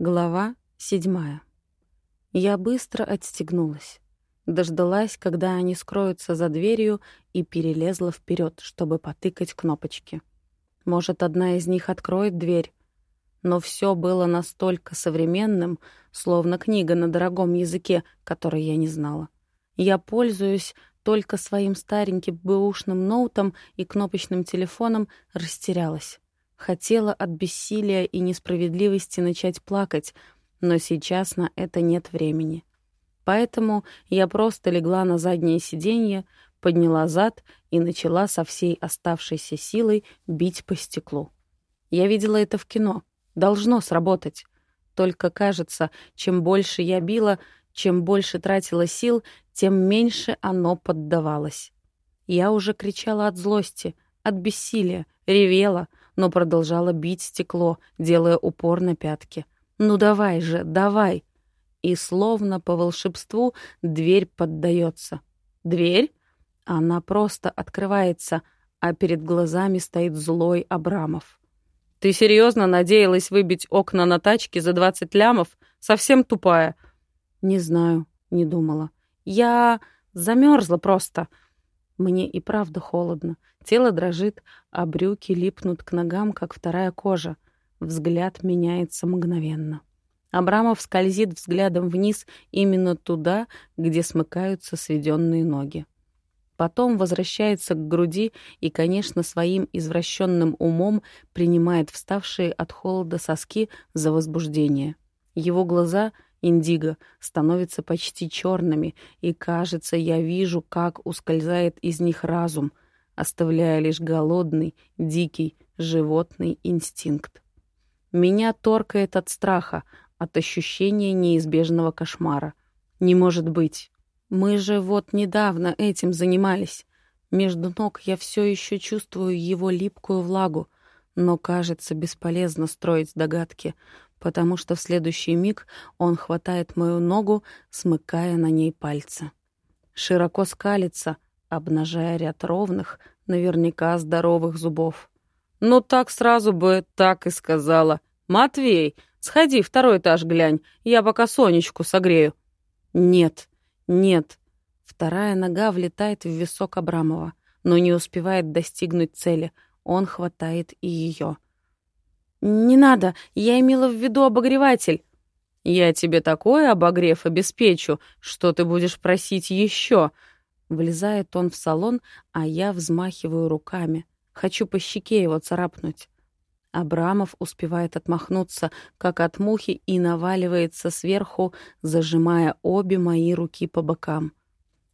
Глава седьмая. Я быстро отстегнулась. Дождалась, когда они скроются за дверью, и перелезла вперед, чтобы потыкать кнопочки. Может, одна из них откроет дверь? Но все было настолько современным, словно книга на дорогом языке, который я не знала. Я пользуюсь только своим стареньким бэушным ноутом и кнопочным телефоном, растерялась. Хотела от бессилия и несправедливости начать плакать, но сейчас на это нет времени. Поэтому я просто легла на заднее сиденье, подняла зад и начала со всей оставшейся силой бить по стеклу. Я видела это в кино. Должно сработать. Только кажется, чем больше я била, чем больше тратила сил, тем меньше оно поддавалось. Я уже кричала от злости, от бессилия, ревела, но продолжала бить стекло, делая упор на пятки. «Ну давай же, давай!» И словно по волшебству дверь поддается. «Дверь?» Она просто открывается, а перед глазами стоит злой Абрамов. «Ты серьезно надеялась выбить окна на тачке за двадцать лямов? Совсем тупая!» «Не знаю», — не думала. «Я замерзла просто!» Мне и правда холодно. Тело дрожит, а брюки липнут к ногам, как вторая кожа. Взгляд меняется мгновенно. Абрамов скользит взглядом вниз именно туда, где смыкаются сведенные ноги. Потом возвращается к груди и, конечно, своим извращенным умом принимает вставшие от холода соски за возбуждение. Его глаза — индиго становятся почти черными, и, кажется, я вижу, как ускользает из них разум, оставляя лишь голодный, дикий, животный инстинкт. Меня торкает от страха, от ощущения неизбежного кошмара. Не может быть. Мы же вот недавно этим занимались. Между ног я все еще чувствую его липкую влагу, но кажется бесполезно строить догадки потому что в следующий миг он хватает мою ногу, смыкая на ней пальцы. Широко скалится, обнажая ряд ровных, наверняка здоровых зубов. «Ну так сразу бы так и сказала. Матвей, сходи, второй этаж глянь, я пока Сонечку согрею». «Нет, нет». Вторая нога влетает в висок Абрамова, но не успевает достигнуть цели. Он хватает и ее. «Не надо, я имела в виду обогреватель». «Я тебе такой обогрев обеспечу, что ты будешь просить еще». Влезает он в салон, а я взмахиваю руками. Хочу по щеке его царапнуть. Абрамов успевает отмахнуться, как от мухи, и наваливается сверху, зажимая обе мои руки по бокам.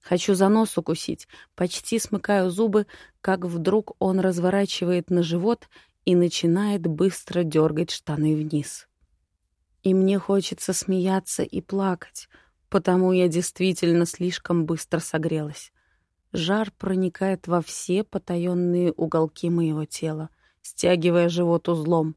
Хочу за нос укусить, почти смыкаю зубы, как вдруг он разворачивает на живот и начинает быстро дергать штаны вниз. И мне хочется смеяться и плакать, потому я действительно слишком быстро согрелась. Жар проникает во все потаенные уголки моего тела, стягивая живот узлом.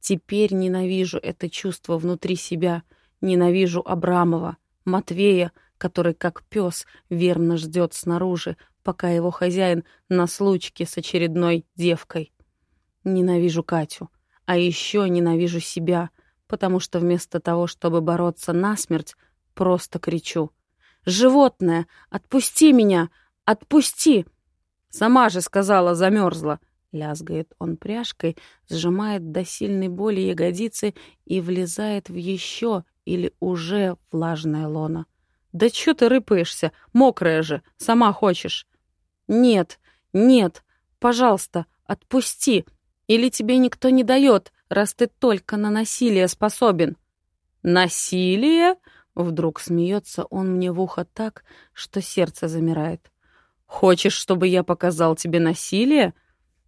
Теперь ненавижу это чувство внутри себя, ненавижу Абрамова, Матвея, который как пес верно ждет снаружи, пока его хозяин на случке с очередной девкой. Ненавижу Катю. А еще ненавижу себя, потому что вместо того, чтобы бороться насмерть, просто кричу. «Животное! Отпусти меня! Отпусти!» «Сама же сказала, замерзла!» Лязгает он пряжкой, сжимает до сильной боли ягодицы и влезает в еще или уже влажное лоно. «Да чё ты рыпаешься? Мокрая же! Сама хочешь!» «Нет, нет! Пожалуйста, отпусти! Или тебе никто не дает, раз ты только на насилие способен?» «Насилие?» — вдруг смеется он мне в ухо так, что сердце замирает. «Хочешь, чтобы я показал тебе насилие?»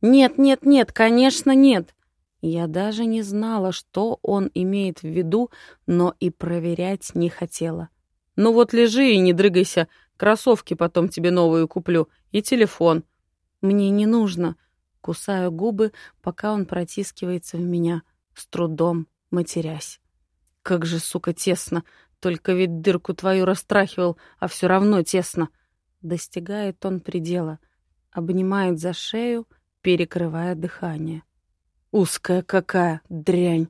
«Нет, нет, нет, конечно, нет!» Я даже не знала, что он имеет в виду, но и проверять не хотела. «Ну вот лежи и не дрыгайся, кроссовки потом тебе новые куплю и телефон». «Мне не нужно», Кусаю губы, пока он протискивается в меня, с трудом матерясь. Как же, сука, тесно. Только ведь дырку твою растрахивал, а все равно тесно. Достигает он предела. Обнимает за шею, перекрывая дыхание. Узкая какая дрянь.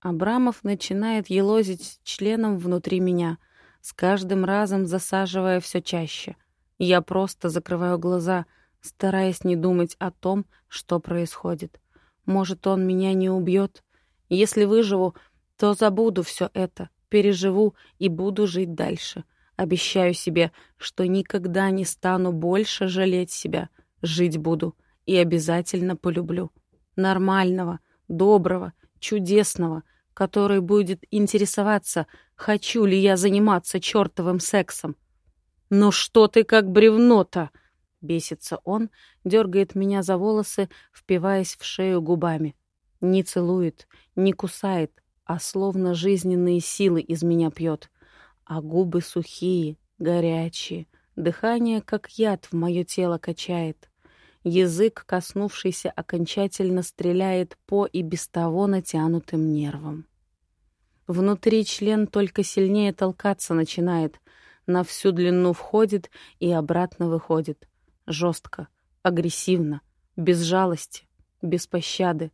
Абрамов начинает елозить членом внутри меня, с каждым разом засаживая все чаще. Я просто закрываю глаза, стараясь не думать о том, что происходит. Может, он меня не убьет? Если выживу, то забуду все это, переживу и буду жить дальше. Обещаю себе, что никогда не стану больше жалеть себя. Жить буду и обязательно полюблю. Нормального, доброго, чудесного, который будет интересоваться, хочу ли я заниматься чертовым сексом. «Ну что ты как бревно-то?» — бесится он, дергает меня за волосы, впиваясь в шею губами. Не целует, не кусает, а словно жизненные силы из меня пьет. А губы сухие, горячие, дыхание, как яд, в мое тело качает. Язык, коснувшийся, окончательно стреляет по и без того натянутым нервам. Внутри член только сильнее толкаться начинает, на всю длину входит и обратно выходит. Жестко, агрессивно, без жалости, без пощады.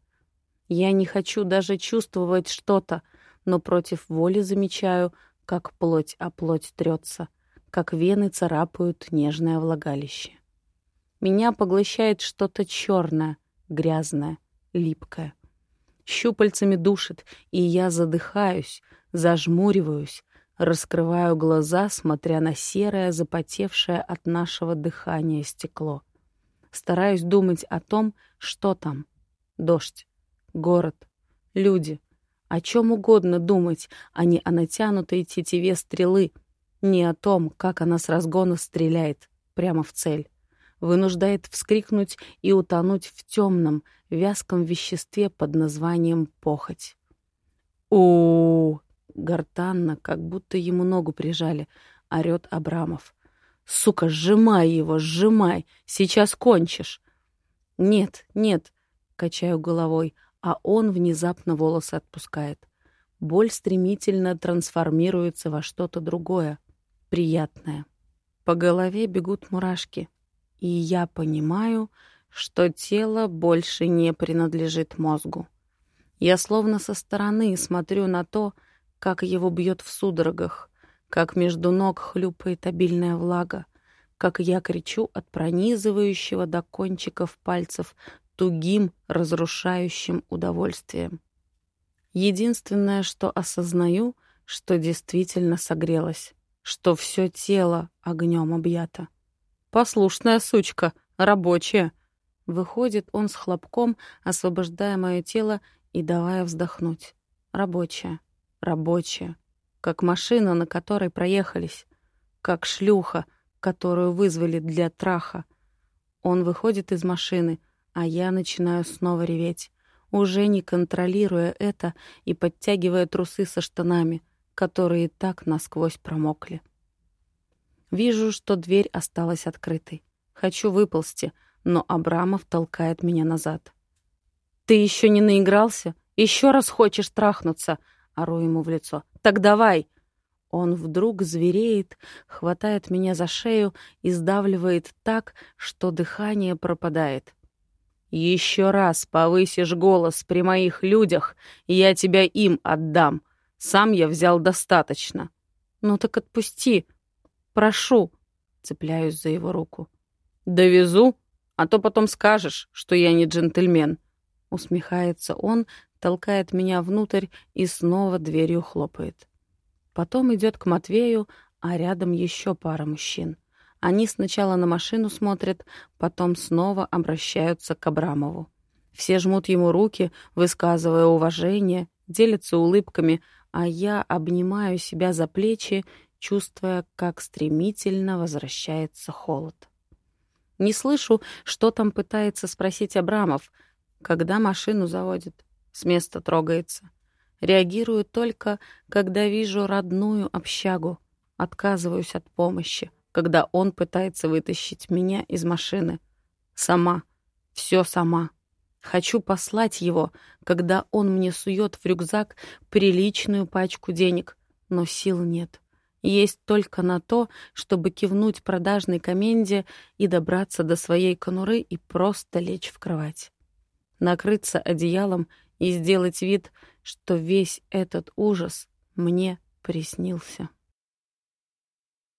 Я не хочу даже чувствовать что-то, но против воли замечаю, как плоть о плоть трется, как вены царапают нежное влагалище. Меня поглощает что-то черное, грязное, липкое. Щупальцами душит, и я задыхаюсь, зажмуриваюсь, раскрываю глаза, смотря на серое, запотевшее от нашего дыхания стекло. Стараюсь думать о том, что там. Дождь, город, люди. О чем угодно думать, а не о натянутой тетиве стрелы, не о том, как она с разгона стреляет прямо в цель вынуждает вскрикнуть и утонуть в темном, вязком веществе под названием похоть. у, Гортанно, как будто ему ногу прижали, орёт Абрамов. «Сука, сжимай его, сжимай! Сейчас кончишь!» «Нет, нет!» — качаю головой, а он внезапно волосы отпускает. Боль стремительно трансформируется во что-то другое, приятное. По голове бегут мурашки — и я понимаю, что тело больше не принадлежит мозгу. Я словно со стороны смотрю на то, как его бьет в судорогах, как между ног хлюпает обильная влага, как я кричу от пронизывающего до кончиков пальцев тугим, разрушающим удовольствием. Единственное, что осознаю, что действительно согрелась, что все тело огнем объято. Послушная сучка, рабочая. Выходит он с хлопком, освобождая мое тело и давая вздохнуть. Рабочая, рабочая. Как машина, на которой проехались. Как шлюха, которую вызвали для траха. Он выходит из машины, а я начинаю снова реветь, уже не контролируя это и подтягивая трусы со штанами, которые так насквозь промокли. Вижу, что дверь осталась открытой. Хочу выползти, но Абрамов толкает меня назад. «Ты еще не наигрался? Еще раз хочешь трахнуться?» Ору ему в лицо. «Так давай!» Он вдруг звереет, хватает меня за шею и сдавливает так, что дыхание пропадает. «Еще раз повысишь голос при моих людях, я тебя им отдам. Сам я взял достаточно». «Ну так отпусти», Прошу!» Цепляюсь за его руку. «Довезу, а то потом скажешь, что я не джентльмен». Усмехается он, толкает меня внутрь и снова дверью хлопает. Потом идет к Матвею, а рядом еще пара мужчин. Они сначала на машину смотрят, потом снова обращаются к Абрамову. Все жмут ему руки, высказывая уважение, делятся улыбками, а я обнимаю себя за плечи чувствуя, как стремительно возвращается холод. Не слышу, что там пытается спросить Абрамов, когда машину заводит, с места трогается. Реагирую только, когда вижу родную общагу. Отказываюсь от помощи, когда он пытается вытащить меня из машины. Сама. Все сама. Хочу послать его, когда он мне сует в рюкзак приличную пачку денег, но сил нет есть только на то, чтобы кивнуть продажной коменде и добраться до своей конуры и просто лечь в кровать. Накрыться одеялом и сделать вид, что весь этот ужас мне приснился.